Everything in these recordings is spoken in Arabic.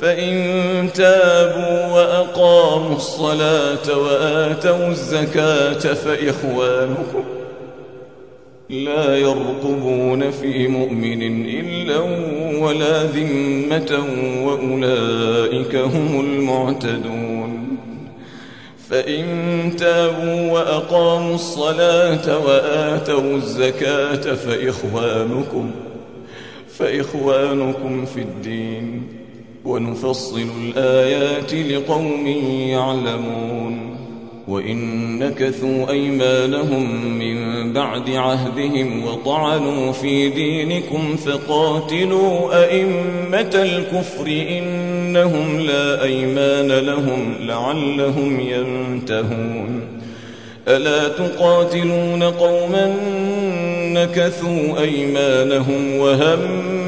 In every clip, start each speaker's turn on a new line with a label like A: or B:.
A: فإن تابوا وأقاموا الصلاة وآتوا الزكاة فإخوانكم لا يرقبون في مؤمن إلا ولا ذمة وأولئك هم المعتدون فإن تابوا وأقاموا الصلاة وآتوا الزكاة فإخوانكم فإخوانكم في الدين ونفصل الآيات لقوم يعلمون وإن نكثوا أيمانهم من بعد عهدهم وطعنوا في دينكم فقاتلوا أئمة الكفر إنهم لا أيمان لهم لعلهم ينتهون ألا تقاتلون قوما نكثوا أيمانهم وهموا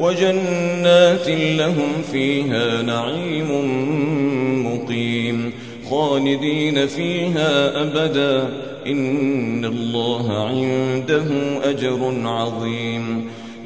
A: وجنات لهم فيها نعيم مقيم خالدين فيها أبدا إن الله عنده أجر عظيم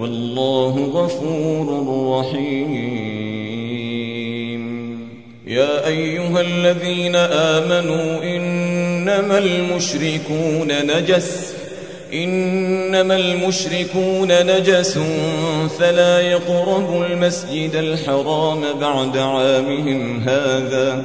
A: والله غفور رحيم. يا أيها الذين آمنوا إنما المشركون نجس إنما المشركون نجس فلا يقربوا المسجد الحرام بعد عامهم هذا.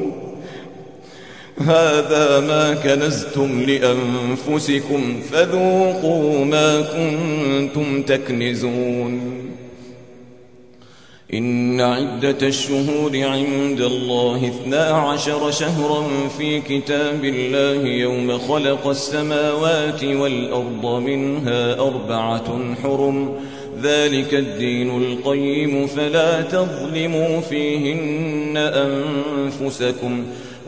A: هذا ما كنزتم لأنفسكم فذوقوا ما كنتم تكنزون. إن عدة الشهور عند الله اثنا عشر شهرا في كتاب الله يوم خلق السماوات والأرض منها أربعة حرم. ذلك الدين القيم فلا تظلموا فيهن أنفسكم.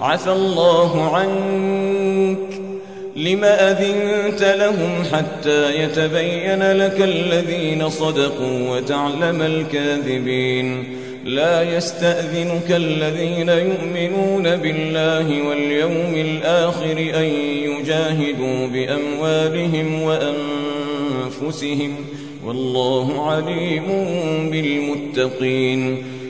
A: عفى الله عنك لما أذنت لهم حتى يتبين لك الذين صدقوا وتعلم الكاذبين. لا يستأذنك الذين يؤمنون بالله واليوم الآخر أن يجاهدوا بأموالهم وأنفسهم. والله عليم بالمتقين.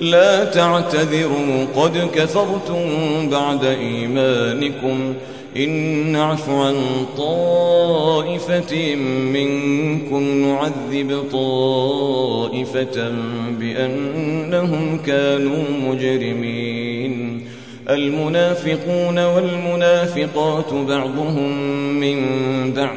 A: لا تعتذروا قد كفرتم بعد إيمانكم. إن نعف عن طائفة منكم نعذب طائفة بأنهم كانوا مجرمين. المنافقون والمنافقات بعضهم من بعض.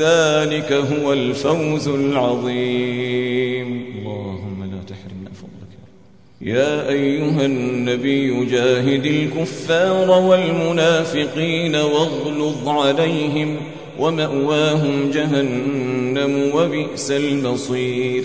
A: ذلك هو الفوز العظيم. اللهم لا تحرمنا فضلك. يا أيها النبي جاهد الكفار والمنافقين واغلظ عليهم ومأواهم جهنم وبئس المصير.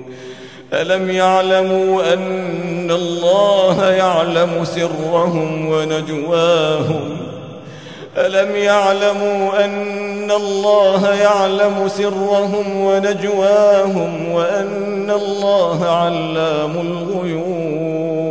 A: ألم يعلموا أن الله يعلم سرهم ونجواهم ألم يعلموا أن الله يعلم سرهم ونجواهم وأن الله علام الغيوب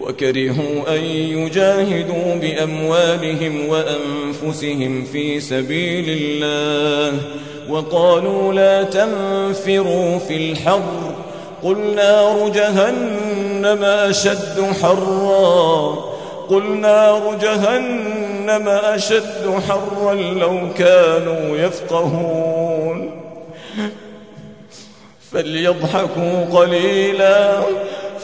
A: وكرهوا أن يجاهدوا بأموالهم وأنفسهم في سبيل الله وقالوا لا تنفروا في الحر قل نار جهنم أشد حرا قل نار جهنم أشد حرا لو كانوا يفقهون فليضحكوا قليلا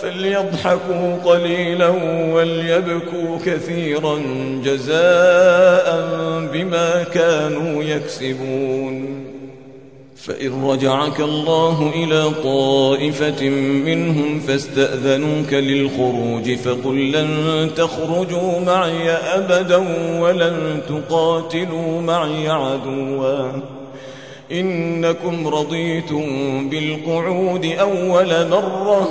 A: فليضحكوا قليلا وليبكوا كثيرا جزاء بما كانوا يكسبون. فإن رجعك الله إلى طائفة منهم فاستأذنوك للخروج فقل لن تخرجوا معي أبدا ولن تقاتلوا معي عدوا. إنكم رضيتم بالقعود أول مرة.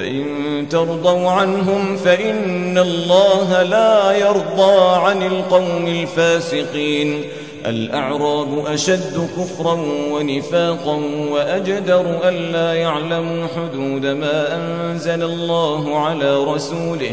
A: فإن ترضوا عنهم فإن الله لا يرضى عن القوم الفاسقين. الأعراب أشد كفرا ونفاقا وأجدر ألا يعلموا حدود ما أنزل الله على رسوله.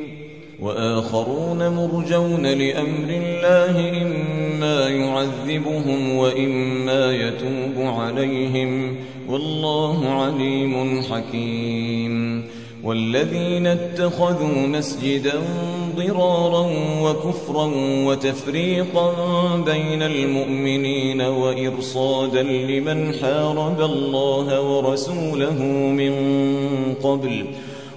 A: وآخرون مرجون لأمر الله إما يعذبهم وإما يتوب عليهم والله عليم حكيم والذين اتخذوا مسجدا ضرارا وكفرا وتفريقا بين المؤمنين وإرصادا لمن حارب الله ورسوله من قبل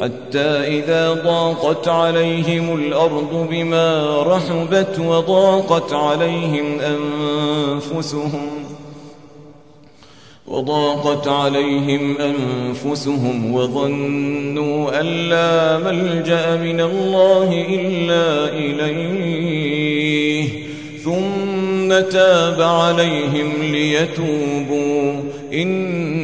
A: حتى إذا ضاقت عليهم الأرض بما رحبت وضاقت عليهم أنفسهم وضاقت عليهم أنفسهم وظنوا أن لا ملجأ من الله إلا إليه ثم تاب عليهم ليتوبوا إن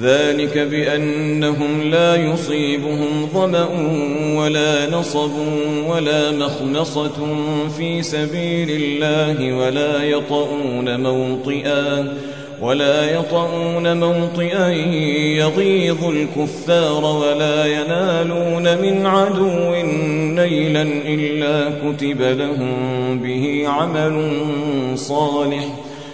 A: ذلك بأنهم لا يصيبهم ظمأ ولا نصب ولا مخمصة في سبيل الله ولا يطؤون موطئا ولا يطؤون موطئا يغيظ الكفار ولا ينالون من عدو نيلا إلا كتب لهم به عمل صالح